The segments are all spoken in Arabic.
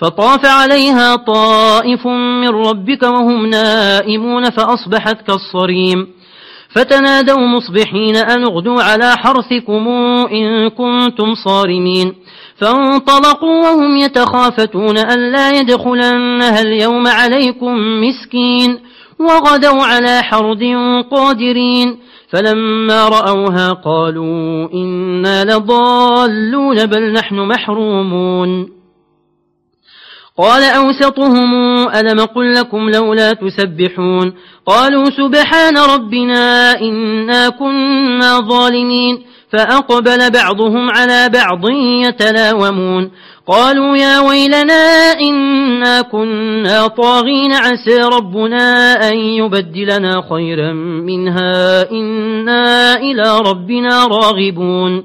فطاف عليها طائف من ربك وهم نائمون فأصبحت كالصريم. فتنادوا مصبحين أن اغدوا على حرثكم إن كنتم صارمين. فانطلقوا وهم يتخافتون أن لا يدخلنها اليوم عليكم مسكين. وغدوا على حرد قادرين. فلما رأوها قالوا إنا لضالون بل نحن محرومون. قال أوسطهم ألم قل لكم لولا تسبحون قالوا سبحان ربنا إنا كنا ظالمين فأقبل بعضهم على بعض يتلاومون قالوا يا ويلنا إنا كنا طاغين عسى ربنا أن يبدلنا خيرا منها إنا إلى ربنا راغبون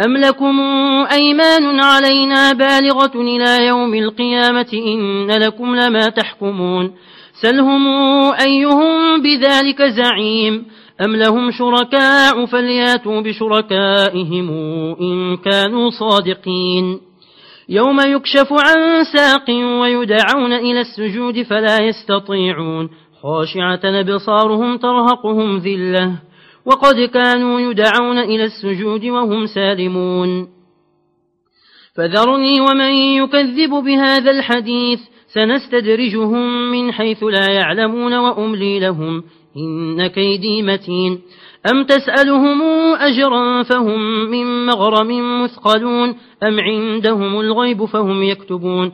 أم لكم أيمان علينا بالغة إلى يوم القيامة إن لكم لما تحكمون سلهم أيهم بذلك زعيم أم لهم شركاء فلياتوا بشركائهم إن كانوا صادقين يوم يكشف عن ساق ويدعون إلى السجود فلا يستطيعون خاشعة بصارهم ترهقهم ذلة وقد كانوا يدعون إلى السجود وهم سالمون. فذرني ومن يكذب بهذا الحديث سنستدرجهم من حيث لا يعلمون وأملي لهم إن كيدي متين. أم تسألهم أجرا فهم من مغرم مثقلون أم عندهم الغيب فهم يكتبون.